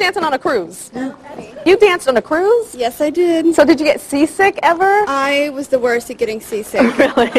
dancing on a cruise? You danced on a cruise? Yes, I did. So did you get seasick ever? I was the worst at getting seasick. really?